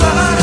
side